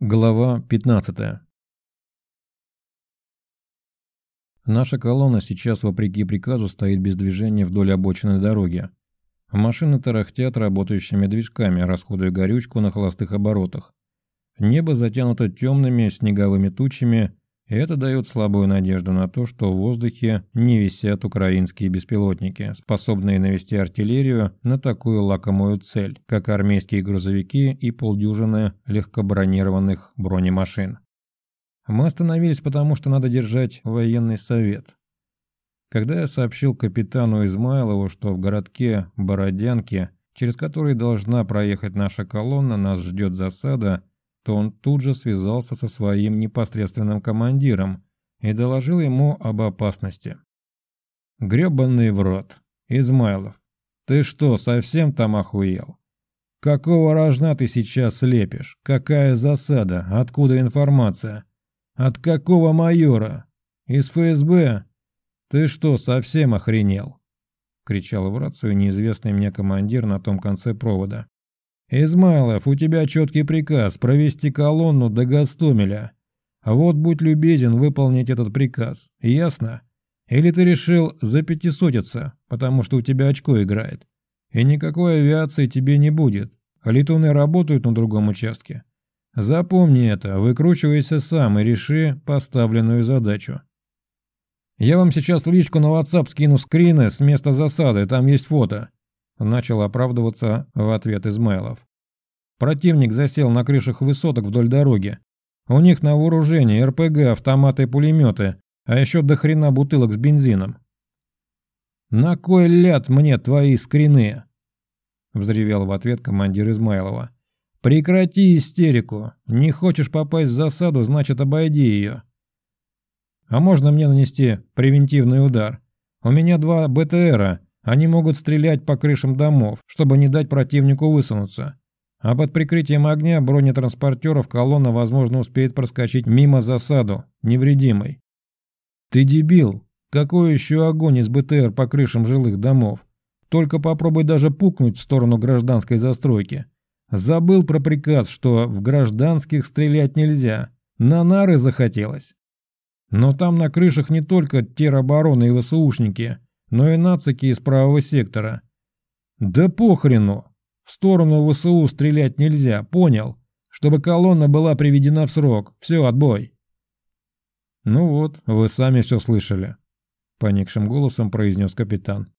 Глава 15 Наша колонна сейчас, вопреки приказу, стоит без движения вдоль обочины дороги. Машины тарахтят работающими движками, расходуя горючку на холостых оборотах. Небо затянуто темными снеговыми тучами, это дает слабую надежду на то, что в воздухе не висят украинские беспилотники, способные навести артиллерию на такую лакомую цель, как армейские грузовики и полдюжины легкобронированных бронемашин. Мы остановились потому, что надо держать военный совет. Когда я сообщил капитану Измайлову, что в городке Бородянки, через который должна проехать наша колонна, нас ждет засада, то он тут же связался со своим непосредственным командиром и доложил ему об опасности. «Гребанный в рот! Измайлов, ты что, совсем там охуел? Какого рожна ты сейчас слепишь? Какая засада? Откуда информация? От какого майора? Из ФСБ? Ты что, совсем охренел?» — кричал в рацию неизвестный мне командир на том конце провода. «Измайлов, у тебя четкий приказ провести колонну до Гастомеля. Вот будь любезен выполнить этот приказ, ясно? Или ты решил запятисотиться, потому что у тебя очко играет? И никакой авиации тебе не будет, а летуны работают на другом участке. Запомни это, выкручивайся сам и реши поставленную задачу. Я вам сейчас в личку на WhatsApp скину скрины с места засады, там есть фото. Начал оправдываться в ответ Измайлов. Противник засел на крышах высоток вдоль дороги. У них на вооружении РПГ, автоматы и пулеметы, а еще до хрена бутылок с бензином. «На кой ляд мне твои скрины?» Взревел в ответ командир Измайлова. «Прекрати истерику. Не хочешь попасть в засаду, значит обойди ее. А можно мне нанести превентивный удар? У меня два БТРа, они могут стрелять по крышам домов, чтобы не дать противнику высунуться. А под прикрытием огня бронетранспортеров колонна, возможно, успеет проскочить мимо засаду, невредимой. Ты дебил! Какой еще огонь из БТР по крышам жилых домов? Только попробуй даже пукнуть в сторону гражданской застройки. Забыл про приказ, что в гражданских стрелять нельзя. На нары захотелось. Но там на крышах не только теробороны и ВСУшники – но и нацики из правого сектора. Да похрену! В сторону ВСУ стрелять нельзя, понял? Чтобы колонна была приведена в срок. Все, отбой. Ну вот, вы сами все слышали. Поникшим голосом произнес капитан.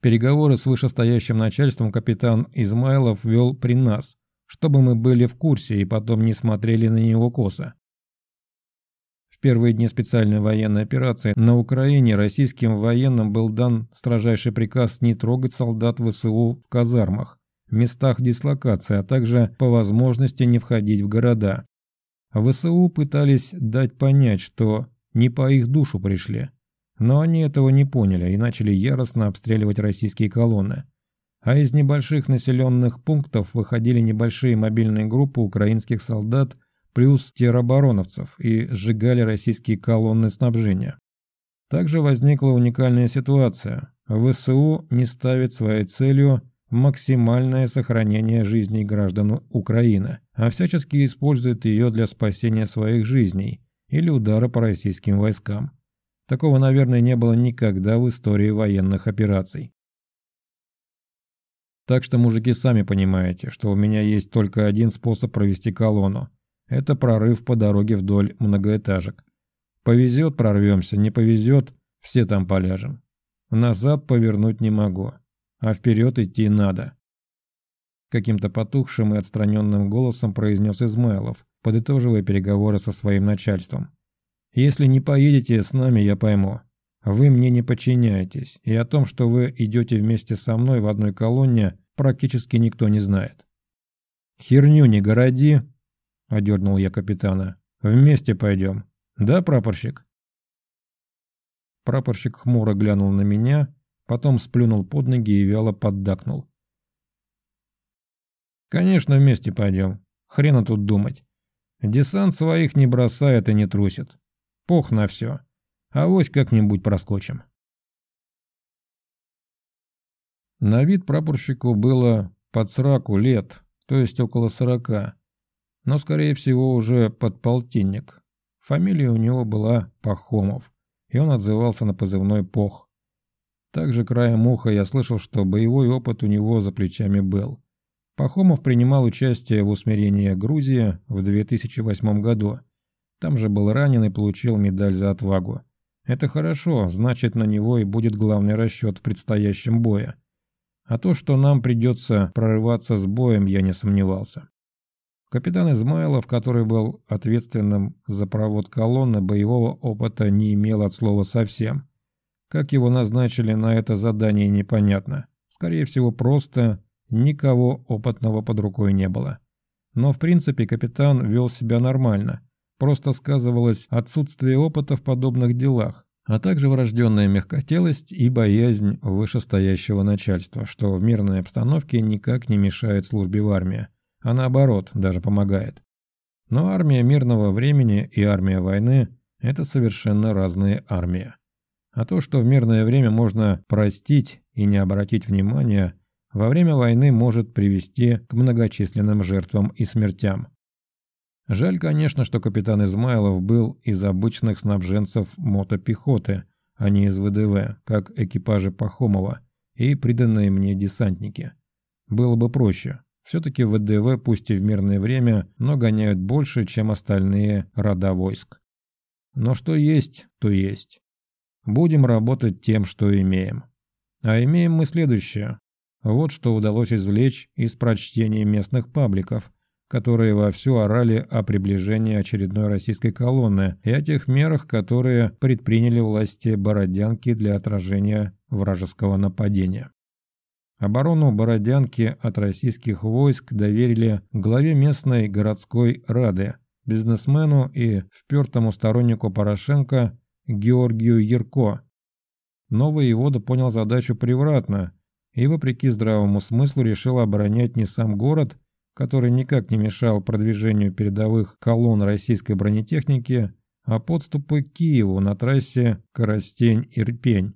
Переговоры с вышестоящим начальством капитан Измайлов вел при нас, чтобы мы были в курсе и потом не смотрели на него косо первые дни специальной военной операции на Украине российским военным был дан строжайший приказ не трогать солдат ВСУ в казармах, местах дислокации, а также по возможности не входить в города. ВСУ пытались дать понять, что не по их душу пришли. Но они этого не поняли и начали яростно обстреливать российские колонны. А из небольших населенных пунктов выходили небольшие мобильные группы украинских солдат плюс теробороновцев и сжигали российские колонны снабжения. Также возникла уникальная ситуация. ВСУ не ставит своей целью максимальное сохранение жизней граждан Украины, а всячески использует ее для спасения своих жизней или удара по российским войскам. Такого, наверное, не было никогда в истории военных операций. Так что, мужики, сами понимаете, что у меня есть только один способ провести колонну – это прорыв по дороге вдоль многоэтажек. Повезет – прорвемся, не повезет – все там поляжем. Назад повернуть не могу, а вперед идти надо. Каким-то потухшим и отстраненным голосом произнес Измайлов, подытоживая переговоры со своим начальством. «Если не поедете с нами, я пойму. Вы мне не подчиняетесь, и о том, что вы идете вместе со мной в одной колонне, практически никто не знает. Херню не городи, — одернул я капитана. «Вместе пойдем. Да, прапорщик?» Прапорщик хмуро глянул на меня, потом сплюнул под ноги и вяло поддакнул. «Конечно, вместе пойдем. Хрена тут думать. Десант своих не бросает и не трусит. Пох на все. Авось как-нибудь проскочим». На вид прапорщику было под сраку лет, то есть около сорока. Но, скорее всего, уже подполтинник. Фамилия у него была Пахомов, и он отзывался на позывной Пох. Также краем уха я слышал, что боевой опыт у него за плечами был. Пахомов принимал участие в усмирении Грузии в 2008 году. Там же был ранен и получил медаль за отвагу. Это хорошо, значит на него и будет главный расчет в предстоящем бое. А то, что нам придется прорываться с боем, я не сомневался. Капитан Измайлов, который был ответственным за провод колонны, боевого опыта не имел от слова совсем. Как его назначили на это задание, непонятно. Скорее всего, просто никого опытного под рукой не было. Но в принципе капитан вел себя нормально. Просто сказывалось отсутствие опыта в подобных делах, а также врожденная мягкотелость и боязнь вышестоящего начальства, что в мирной обстановке никак не мешает службе в армии а наоборот, даже помогает. Но армия мирного времени и армия войны – это совершенно разные армии. А то, что в мирное время можно простить и не обратить внимания, во время войны может привести к многочисленным жертвам и смертям. Жаль, конечно, что капитан Измайлов был из обычных снабженцев мотопехоты, а не из ВДВ, как экипажи Пахомова и приданные мне десантники. Было бы проще, все-таки ВДВ, пусть и в мирное время, но гоняют больше, чем остальные рода войск. Но что есть, то есть. Будем работать тем, что имеем. А имеем мы следующее. Вот что удалось извлечь из прочтения местных пабликов, которые вовсю орали о приближении очередной российской колонны и о тех мерах, которые предприняли власти Бородянки для отражения вражеского нападения. Оборону Бородянки от российских войск доверили главе местной городской рады, бизнесмену и впертому стороннику Порошенко Георгию Ярко. Новый воевода понял задачу превратно и, вопреки здравому смыслу, решил оборонять не сам город, который никак не мешал продвижению передовых колонн российской бронетехники, а подступы к Киеву на трассе Коростень-Ирпень.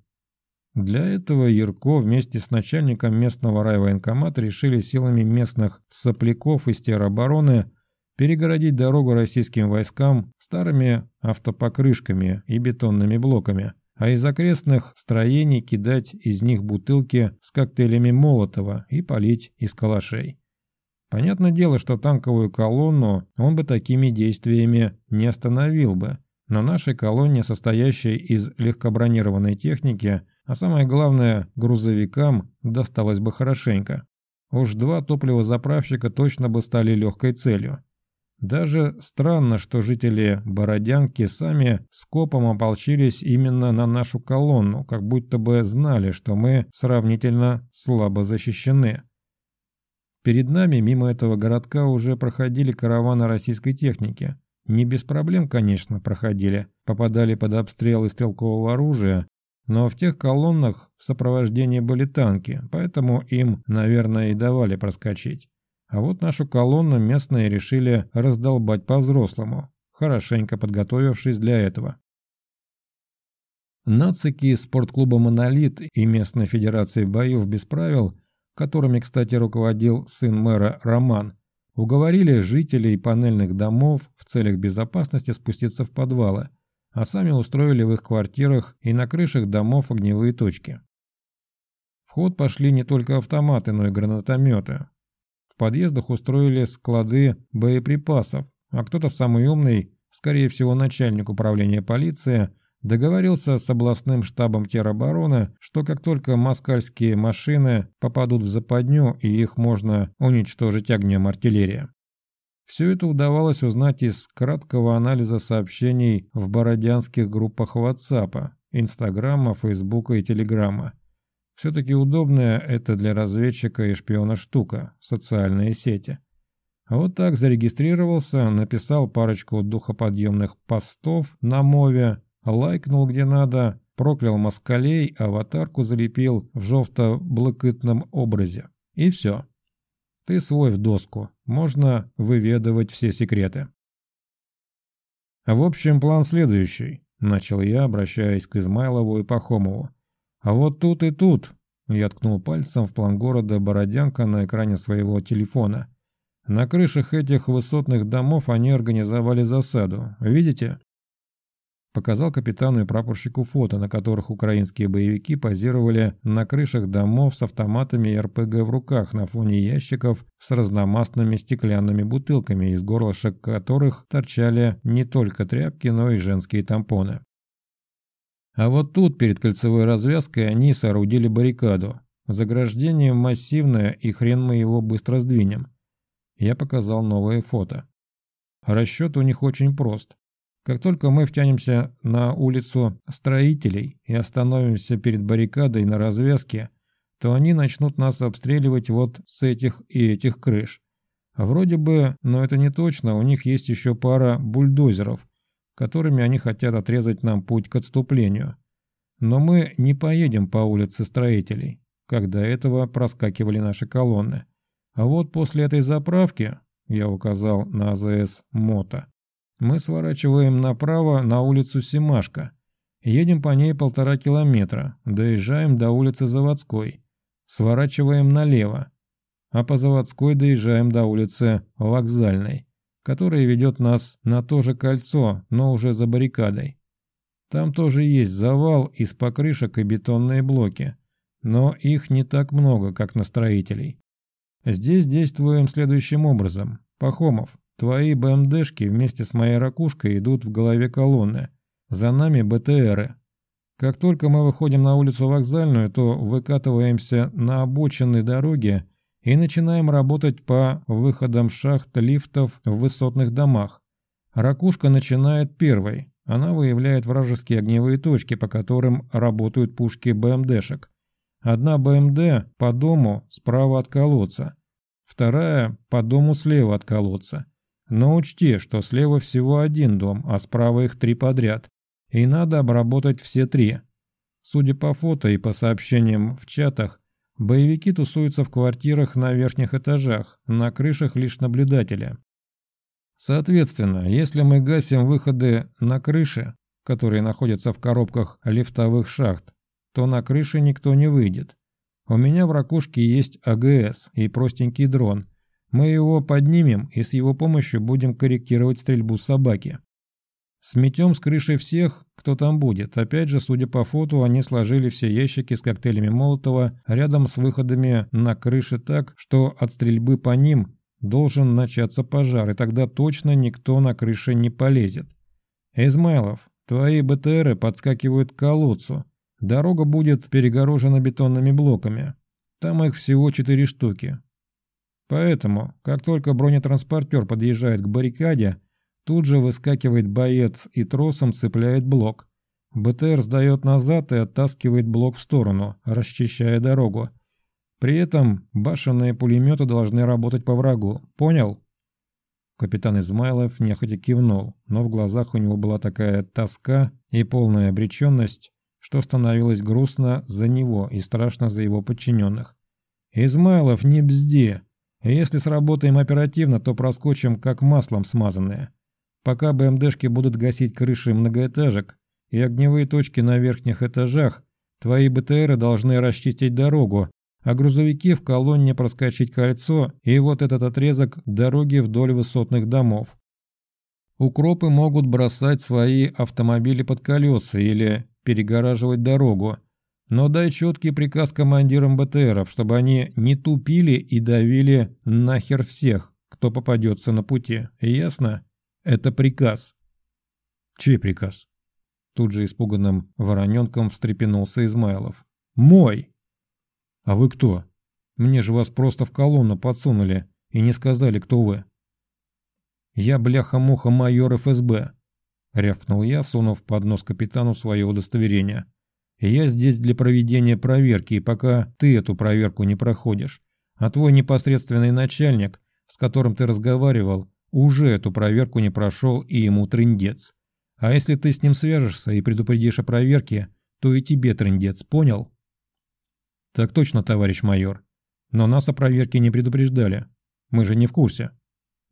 Для этого Ярко вместе с начальником местного райвоенкомата решили силами местных сопляков из теробороны перегородить дорогу российским войскам старыми автопокрышками и бетонными блоками, а из окрестных строений кидать из них бутылки с коктейлями Молотова и полить из калашей. Понятное дело, что танковую колонну он бы такими действиями не остановил бы, но нашей колонне, состоящей из легкобронированной техники, а самое главное, грузовикам досталось бы хорошенько. Уж два топливозаправщика точно бы стали легкой целью. Даже странно, что жители Бородянки сами скопом ополчились именно на нашу колонну, как будто бы знали, что мы сравнительно слабо защищены. Перед нами мимо этого городка уже проходили караваны российской техники. Не без проблем, конечно, проходили, попадали под обстрел из стрелкового оружия, но в тех колоннах в сопровождении были танки, поэтому им, наверное, и давали проскочить. А вот нашу колонну местные решили раздолбать по-взрослому, хорошенько подготовившись для этого. Нацики спортклуба «Монолит» и местной федерации боев без правил, которыми, кстати, руководил сын мэра Роман, уговорили жителей панельных домов в целях безопасности спуститься в подвалы – а сами устроили в их квартирах и на крышах домов огневые точки. В ход пошли не только автоматы, но и гранатометы. В подъездах устроили склады боеприпасов, а кто-то самый умный, скорее всего начальник управления полиции, договорился с областным штабом теробороны, что как только москальские машины попадут в западню и их можно уничтожить огнем артиллерии. Все это удавалось узнать из краткого анализа сообщений в бородянских группах WhatsApp, Инстаграма, Фейсбука и Телеграма. Все-таки удобная это для разведчика и шпиона штука – социальные сети. Вот так зарегистрировался, написал парочку духоподъемных постов на мове, лайкнул где надо, проклял москалей, аватарку залепил в жовто-блакитном образе. И все. Ты свой в доску, можно выведывать все секреты. В общем, план следующий, начал я, обращаясь к Измайлову и Пахомову. А вот тут и тут, я ткнул пальцем в план города Бородянка на экране своего телефона. На крышах этих высотных домов они организовали засаду. Видите? Показал капитану и прапорщику фото, на которых украинские боевики позировали на крышах домов с автоматами и РПГ в руках на фоне ящиков с разномастными стеклянными бутылками, из горлышек которых торчали не только тряпки, но и женские тампоны. А вот тут, перед кольцевой развязкой, они соорудили баррикаду. Заграждение массивное, и хрен мы его быстро сдвинем. Я показал новое фото. Расчет у них очень прост. Как только мы втянемся на улицу строителей и остановимся перед баррикадой на развязке, то они начнут нас обстреливать вот с этих и этих крыш. Вроде бы, но это не точно, у них есть еще пара бульдозеров, которыми они хотят отрезать нам путь к отступлению. Но мы не поедем по улице строителей, как до этого проскакивали наши колонны. А вот после этой заправки, я указал на АЗС «Мото», мы сворачиваем направо на улицу Семашка. Едем по ней полтора километра, доезжаем до улицы Заводской. Сворачиваем налево, а по Заводской доезжаем до улицы Вокзальной, которая ведет нас на то же кольцо, но уже за баррикадой. Там тоже есть завал из покрышек и бетонные блоки, но их не так много, как на строителей. Здесь действуем следующим образом. Пахомов, Твои БМДшки вместе с моей ракушкой идут в голове колонны. За нами БТРы. Как только мы выходим на улицу Вокзальную, то выкатываемся на обочины дороги и начинаем работать по выходам шахт лифтов в высотных домах. Ракушка начинает первой. Она выявляет вражеские огневые точки, по которым работают пушки БМДшек. Одна БМД по дому справа от колодца, вторая по дому слева от колодца. Но учти, что слева всего один дом, а справа их три подряд. И надо обработать все три. Судя по фото и по сообщениям в чатах, боевики тусуются в квартирах на верхних этажах, на крышах лишь наблюдатели. Соответственно, если мы гасим выходы на крыши, которые находятся в коробках лифтовых шахт, то на крыше никто не выйдет. У меня в ракушке есть АГС и простенький дрон – мы его поднимем и с его помощью будем корректировать стрельбу собаки. Сметем с крыши всех, кто там будет. Опять же, судя по фото, они сложили все ящики с коктейлями Молотова рядом с выходами на крыше так, что от стрельбы по ним должен начаться пожар, и тогда точно никто на крыше не полезет. Измайлов, твои БТРы подскакивают к колодцу. Дорога будет перегорожена бетонными блоками. Там их всего четыре штуки. Поэтому, как только бронетранспортер подъезжает к баррикаде, тут же выскакивает боец и тросом цепляет блок. БТР сдает назад и оттаскивает блок в сторону, расчищая дорогу. При этом башенные пулеметы должны работать по врагу. Понял? Капитан Измайлов нехотя кивнул, но в глазах у него была такая тоска и полная обреченность, что становилось грустно за него и страшно за его подчиненных. «Измайлов, не бзди! Если сработаем оперативно, то проскочим как маслом смазанные. Пока БМДшки будут гасить крыши многоэтажек и огневые точки на верхних этажах, твои БТРы должны расчистить дорогу, а грузовики в колонне проскочить кольцо и вот этот отрезок дороги вдоль высотных домов. Укропы могут бросать свои автомобили под колеса или перегораживать дорогу, но дай четкий приказ командирам БТРов, чтобы они не тупили и давили нахер всех, кто попадется на пути. Ясно? Это приказ. Чей приказ? Тут же испуганным вороненком встрепенулся Измайлов. Мой! А вы кто? Мне же вас просто в колонну подсунули и не сказали, кто вы. Я бляха-муха майор ФСБ, рявкнул я, сунув под нос капитану свое удостоверение. Я здесь для проведения проверки, и пока ты эту проверку не проходишь, а твой непосредственный начальник, с которым ты разговаривал, уже эту проверку не прошел и ему трындец. А если ты с ним свяжешься и предупредишь о проверке, то и тебе трындец, понял? Так точно, товарищ майор. Но нас о проверке не предупреждали. Мы же не в курсе.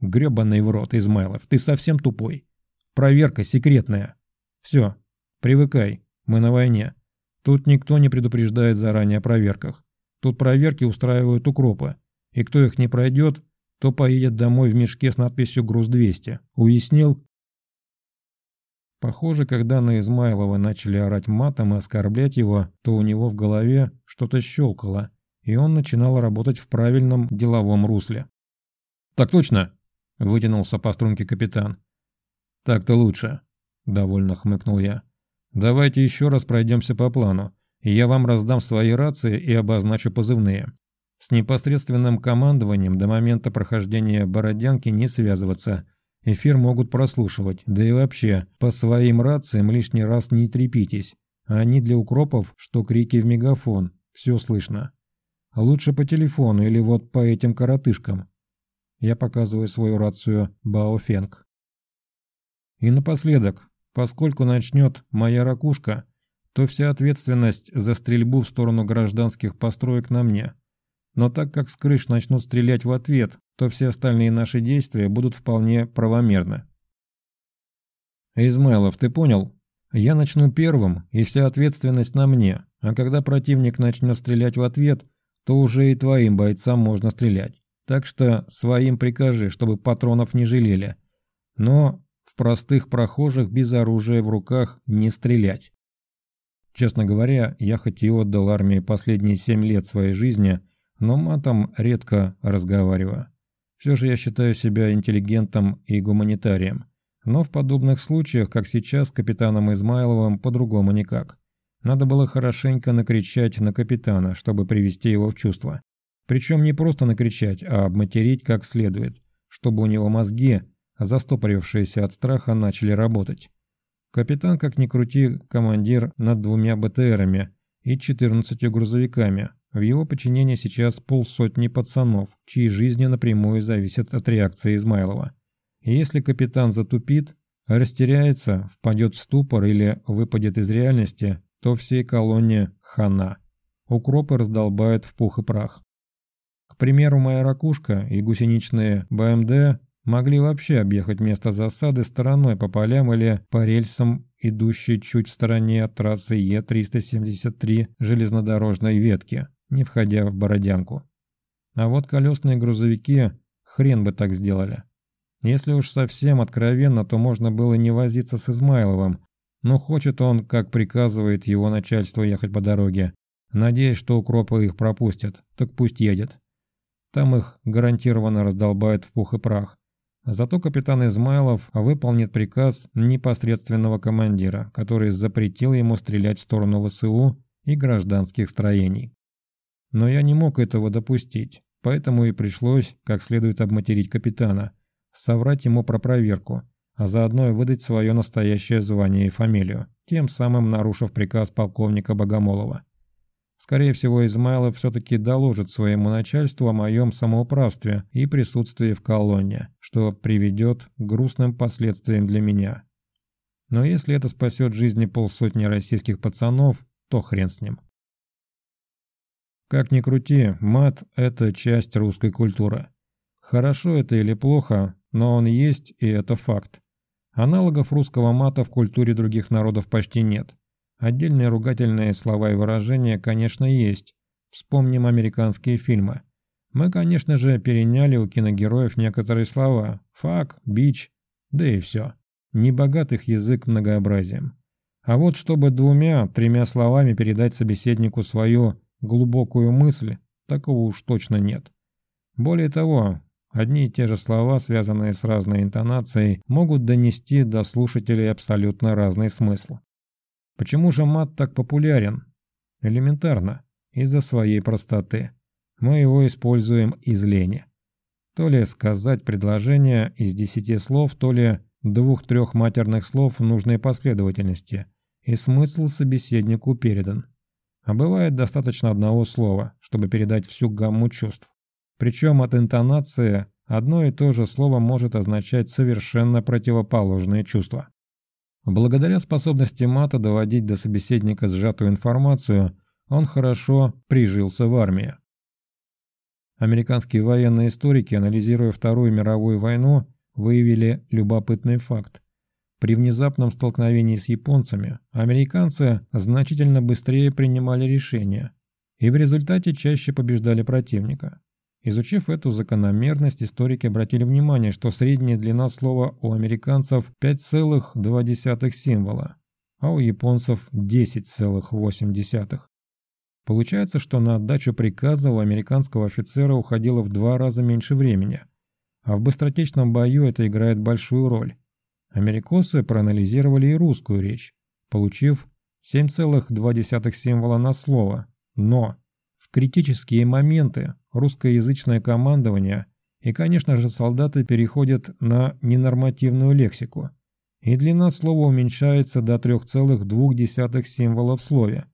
Гребаный в рот, Измайлов, ты совсем тупой. Проверка секретная. Все, привыкай, мы на войне. Тут никто не предупреждает заранее о проверках. Тут проверки устраивают укропы. И кто их не пройдет, то поедет домой в мешке с надписью «Груз-200». Уяснил? Похоже, когда на Измайлова начали орать матом и оскорблять его, то у него в голове что-то щелкало, и он начинал работать в правильном деловом русле. «Так точно!» – вытянулся по струнке капитан. «Так-то лучше», – довольно хмыкнул я. «Давайте еще раз пройдемся по плану, и я вам раздам свои рации и обозначу позывные. С непосредственным командованием до момента прохождения Бородянки не связываться. Эфир могут прослушивать, да и вообще, по своим рациям лишний раз не трепитесь. Они для укропов, что крики в мегафон, все слышно. Лучше по телефону или вот по этим коротышкам. Я показываю свою рацию Баофенг. И напоследок, поскольку начнет моя ракушка, то вся ответственность за стрельбу в сторону гражданских построек на мне. Но так как с крыш начнут стрелять в ответ, то все остальные наши действия будут вполне правомерны. Измайлов, ты понял? Я начну первым, и вся ответственность на мне, а когда противник начнет стрелять в ответ, то уже и твоим бойцам можно стрелять. Так что своим прикажи, чтобы патронов не жалели. Но простых прохожих без оружия в руках не стрелять. Честно говоря, я хоть и отдал армии последние семь лет своей жизни, но матом редко разговариваю. Все же я считаю себя интеллигентом и гуманитарием. Но в подобных случаях, как сейчас, капитаном Измайловым по-другому никак. Надо было хорошенько накричать на капитана, чтобы привести его в чувство. Причем не просто накричать, а обматерить как следует, чтобы у него мозги, застопорившиеся от страха, начали работать. Капитан, как ни крути, командир над двумя БТРами и 14 грузовиками, в его подчинении сейчас полсотни пацанов, чьи жизни напрямую зависят от реакции Измайлова. И если капитан затупит, растеряется, впадет в ступор или выпадет из реальности, то всей колонне хана. Укропы раздолбают в пух и прах. К примеру, моя ракушка и гусеничные БМД могли вообще объехать место засады стороной по полям или по рельсам, идущей чуть в стороне от трассы Е-373 железнодорожной ветки не входя в Бородянку. А вот колесные грузовики хрен бы так сделали. Если уж совсем откровенно, то можно было не возиться с Измайловым, но хочет он, как приказывает его начальство, ехать по дороге. Надеясь, что укропы их пропустят, так пусть едет. Там их гарантированно раздолбают в пух и прах. Зато капитан Измайлов выполнит приказ непосредственного командира, который запретил ему стрелять в сторону ВСУ и гражданских строений. Но я не мог этого допустить, поэтому и пришлось как следует обматерить капитана, соврать ему про проверку, а заодно и выдать свое настоящее звание и фамилию, тем самым нарушив приказ полковника Богомолова. Скорее всего, Измайлов все-таки доложит своему начальству о моем самоуправстве и присутствии в колонне, что приведет к грустным последствиям для меня. Но если это спасет жизни полсотни российских пацанов, то хрен с ним. Как ни крути, мат – это часть русской культуры. Хорошо это или плохо, но он есть, и это факт. Аналогов русского мата в культуре других народов почти нет. Отдельные ругательные слова и выражения, конечно, есть. Вспомним американские фильмы. Мы, конечно же, переняли у киногероев некоторые слова. Фак, бич, да и все. Небогат их язык многообразием. А вот чтобы двумя-тремя словами передать собеседнику свою глубокую мысль, такого уж точно нет. Более того, одни и те же слова, связанные с разной интонацией, могут донести до слушателей абсолютно разный смысл. Почему же мат так популярен? Элементарно, из-за своей простоты. Мы его используем из лени. То ли сказать предложение из десяти слов, то ли двух-трех матерных слов в нужной последовательности, и смысл собеседнику передан. А бывает достаточно одного слова, чтобы передать всю гамму чувств. Причем от интонации одно и то же слово может означать совершенно противоположные чувства. Благодаря способности мата доводить до собеседника сжатую информацию, он хорошо прижился в армии. Американские военные историки, анализируя Вторую мировую войну, выявили любопытный факт. При внезапном столкновении с японцами американцы значительно быстрее принимали решения и в результате чаще побеждали противника. Изучив эту закономерность, историки обратили внимание, что средняя длина слова у американцев 5,2 символа, а у японцев 10,8. Получается, что на отдачу приказа у американского офицера уходило в два раза меньше времени, а в быстротечном бою это играет большую роль. Америкосы проанализировали и русскую речь, получив 7,2 символа на слово, но в критические моменты русскоязычное командование и, конечно же, солдаты переходят на ненормативную лексику, и длина слова уменьшается до 3,2 символа в слове.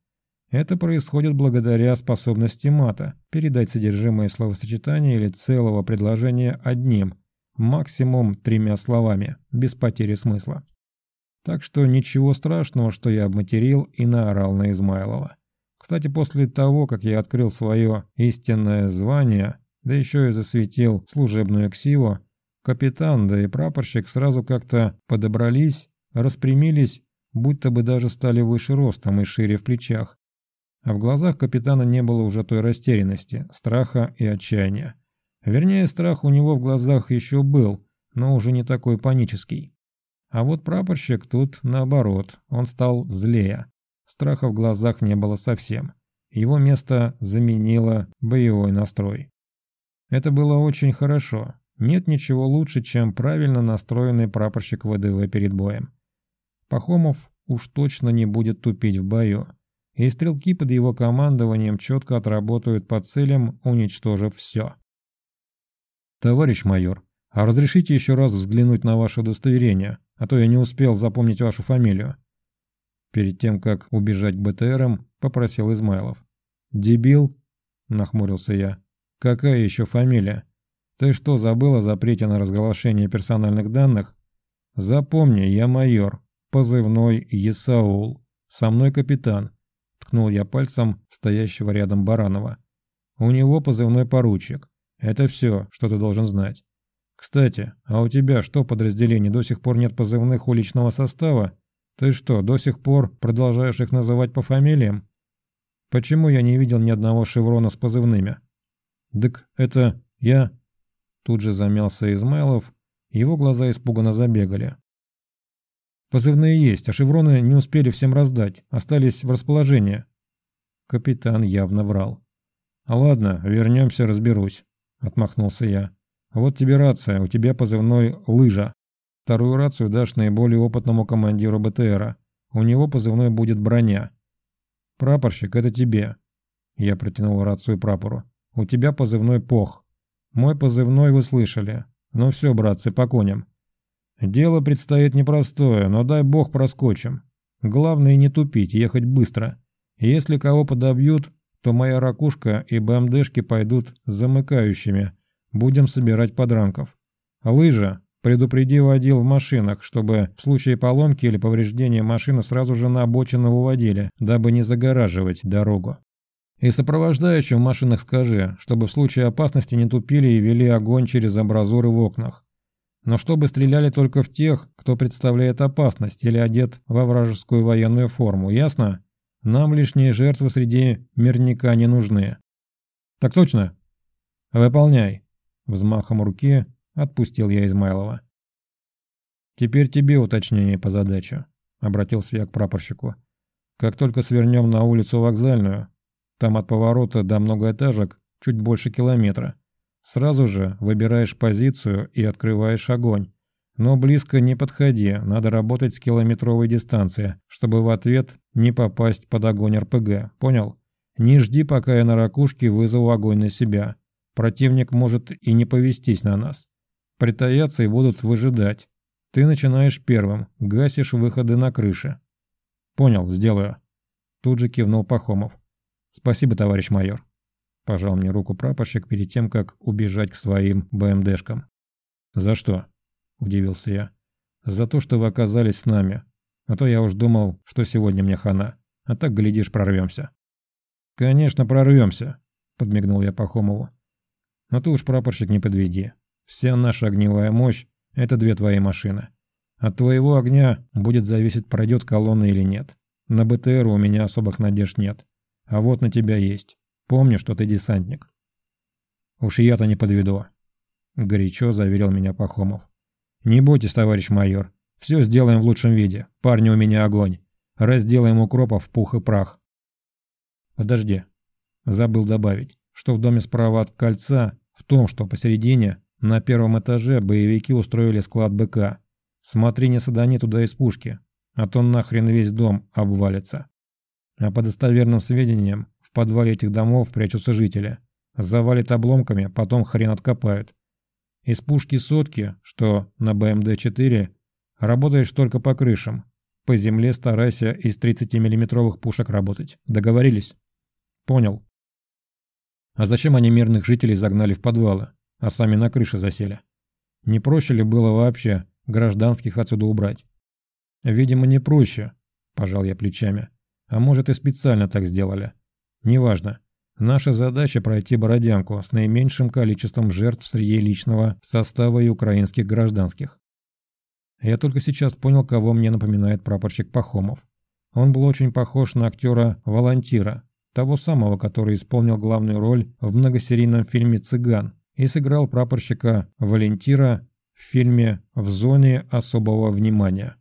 Это происходит благодаря способности мата передать содержимое словосочетания или целого предложения одним, максимум тремя словами, без потери смысла. Так что ничего страшного, что я обматерил и наорал на Измайлова. Кстати, после того, как я открыл свое истинное звание, да еще и засветил служебную ксиву, капитан, да и прапорщик сразу как-то подобрались, распрямились, будто бы даже стали выше ростом и шире в плечах. А в глазах капитана не было уже той растерянности, страха и отчаяния. Вернее, страх у него в глазах еще был, но уже не такой панический. А вот прапорщик тут наоборот, он стал злее. Страха в глазах не было совсем. Его место заменило боевой настрой. Это было очень хорошо. Нет ничего лучше, чем правильно настроенный прапорщик ВДВ перед боем. Пахомов уж точно не будет тупить в бою. И стрелки под его командованием четко отработают по целям, уничтожив все. «Товарищ майор, а разрешите еще раз взглянуть на ваше удостоверение, а то я не успел запомнить вашу фамилию». Перед тем, как убежать к БТРам, попросил Измайлов. «Дебил?» – нахмурился я. «Какая еще фамилия? Ты что, забыл о запрете на разглашение персональных данных? Запомни, я майор, позывной Есаул, со мной капитан». Ткнул я пальцем стоящего рядом Баранова. «У него позывной поручик. Это все, что ты должен знать. Кстати, а у тебя что, подразделений, до сих пор нет позывных уличного состава? Ты что, до сих пор продолжаешь их называть по фамилиям? Почему я не видел ни одного шеврона с позывными? Дык, это я... Тут же замялся Измайлов, его глаза испуганно забегали. Позывные есть, а шевроны не успели всем раздать, остались в расположении. Капитан явно врал. «Ладно, вернемся, разберусь». — отмахнулся я. «Вот тебе рация, у тебя позывной «Лыжа». Вторую рацию дашь наиболее опытному командиру БТРа. У него позывной будет «Броня». «Прапорщик, это тебе». Я протянул рацию прапору. «У тебя позывной «Пох». Мой позывной вы слышали. Ну все, братцы, по коням. Дело предстоит непростое, но дай бог проскочим. Главное не тупить, ехать быстро. Если кого подобьют, то моя ракушка и БМДшки пойдут замыкающими. Будем собирать подранков. Лыжа, предупреди водил в машинах, чтобы в случае поломки или повреждения машины сразу же на обочину выводили, дабы не загораживать дорогу. И сопровождающим в машинах скажи, чтобы в случае опасности не тупили и вели огонь через абразуры в окнах. Но чтобы стреляли только в тех, кто представляет опасность или одет во вражескую военную форму, ясно? Нам лишние жертвы среди мирника не нужны. Так точно. Выполняй. Взмахом руки отпустил я Измайлова. Теперь тебе уточнение по задаче. Обратился я к прапорщику. Как только свернем на улицу вокзальную, там от поворота до многоэтажек чуть больше километра, сразу же выбираешь позицию и открываешь огонь. Но близко не подходи, надо работать с километровой дистанции, чтобы в ответ не попасть под огонь РПГ, понял? Не жди, пока я на ракушке вызову огонь на себя. Противник может и не повестись на нас. Притаятся и будут выжидать. Ты начинаешь первым, гасишь выходы на крыше. Понял, сделаю. Тут же кивнул Пахомов. Спасибо, товарищ майор. Пожал мне руку прапорщик перед тем, как убежать к своим БМДшкам. За что? – удивился я. «За то, что вы оказались с нами. А то я уж думал, что сегодня мне хана. А так, глядишь, прорвемся». «Конечно, прорвемся», – подмигнул я Пахомову. «Но ты уж, прапорщик, не подведи. Вся наша огневая мощь – это две твои машины. От твоего огня будет зависеть, пройдет колонна или нет. На БТР у меня особых надежд нет. А вот на тебя есть. Помни, что ты десантник». Уж я-то не подведу. Горячо заверил меня Пахомов. Не бойтесь, товарищ майор. Все сделаем в лучшем виде. Парни у меня огонь. Разделаем укропов в пух и прах. Подожди. Забыл добавить, что в доме справа от кольца, в том, что посередине, на первом этаже боевики устроили склад БК. Смотри, не садани туда из пушки, а то нахрен весь дом обвалится. А по достоверным сведениям, в подвале этих домов прячутся жители. Завалит обломками, потом хрен откопают. Из пушки сотки, что на БМД-4, работаешь только по крышам. По земле старайся из 30-миллиметровых пушек работать. Договорились? Понял. А зачем они мирных жителей загнали в подвалы, а сами на крыше засели? Не проще ли было вообще гражданских отсюда убрать? Видимо, не проще, пожал я плечами. А может и специально так сделали. Неважно. Наша задача пройти Бородянку с наименьшим количеством жертв среди личного состава и украинских гражданских. Я только сейчас понял, кого мне напоминает прапорщик Пахомов. Он был очень похож на актера Волонтира, того самого, который исполнил главную роль в многосерийном фильме «Цыган» и сыграл прапорщика Валентира в фильме «В зоне особого внимания».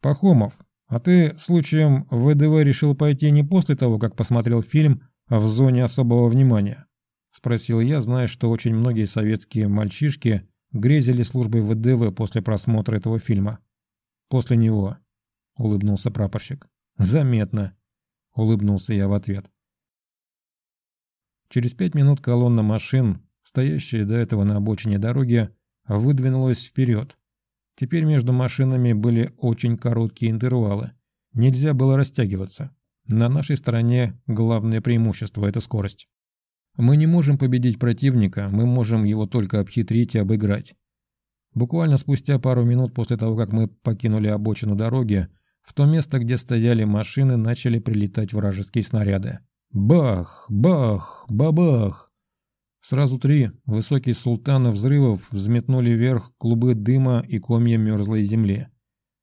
«Пахомов, а ты, случаем, ВДВ решил пойти не после того, как посмотрел фильм в зоне особого внимания?» – спросил я, зная, что очень многие советские мальчишки грезили службой ВДВ после просмотра этого фильма. «После него», – улыбнулся прапорщик. «Заметно», – улыбнулся я в ответ. Через пять минут колонна машин, стоящая до этого на обочине дороги, выдвинулась вперед. Теперь между машинами были очень короткие интервалы. Нельзя было растягиваться. На нашей стороне главное преимущество – это скорость. Мы не можем победить противника, мы можем его только обхитрить и обыграть. Буквально спустя пару минут после того, как мы покинули обочину дороги, в то место, где стояли машины, начали прилетать вражеские снаряды. Бах! Бах! Бабах! Сразу три высокие султана взрывов взметнули вверх клубы дыма и комья мерзлой земли.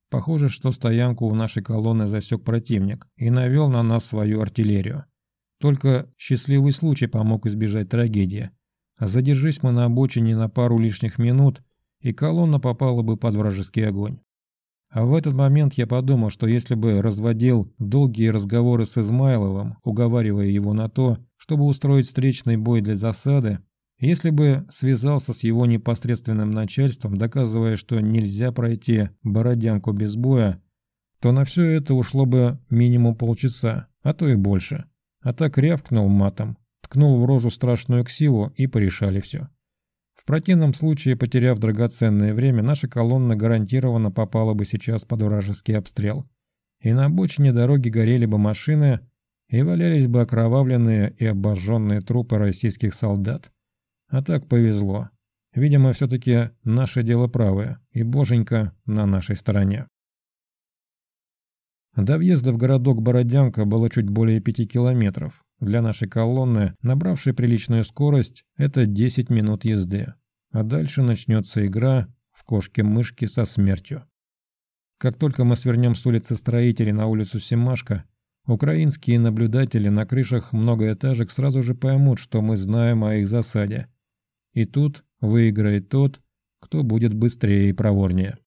Похоже, что стоянку у нашей колонны засек противник и навел на нас свою артиллерию. Только счастливый случай помог избежать трагедии. Задержись мы на обочине на пару лишних минут, и колонна попала бы под вражеский огонь. А в этот момент я подумал, что если бы разводил долгие разговоры с Измайловым, уговаривая его на то, чтобы устроить встречный бой для засады, если бы связался с его непосредственным начальством, доказывая, что нельзя пройти бородянку без боя, то на все это ушло бы минимум полчаса, а то и больше. А так рявкнул матом, ткнул в рожу страшную ксиву и порешали все. Противном случае, потеряв драгоценное время, наша колонна гарантированно попала бы сейчас под вражеский обстрел. И на обочине дороги горели бы машины, и валялись бы окровавленные и обожженные трупы российских солдат. А так повезло. Видимо, все-таки наше дело правое, и боженька на нашей стороне. До въезда в городок Бородянка было чуть более пяти километров. Для нашей колонны, набравшей приличную скорость, это 10 минут езды. А дальше начнется игра в кошки-мышки со смертью. Как только мы свернем с улицы Строителей на улицу Семашко, украинские наблюдатели на крышах многоэтажек сразу же поймут, что мы знаем о их засаде, и тут выиграет тот, кто будет быстрее и проворнее.